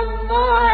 الله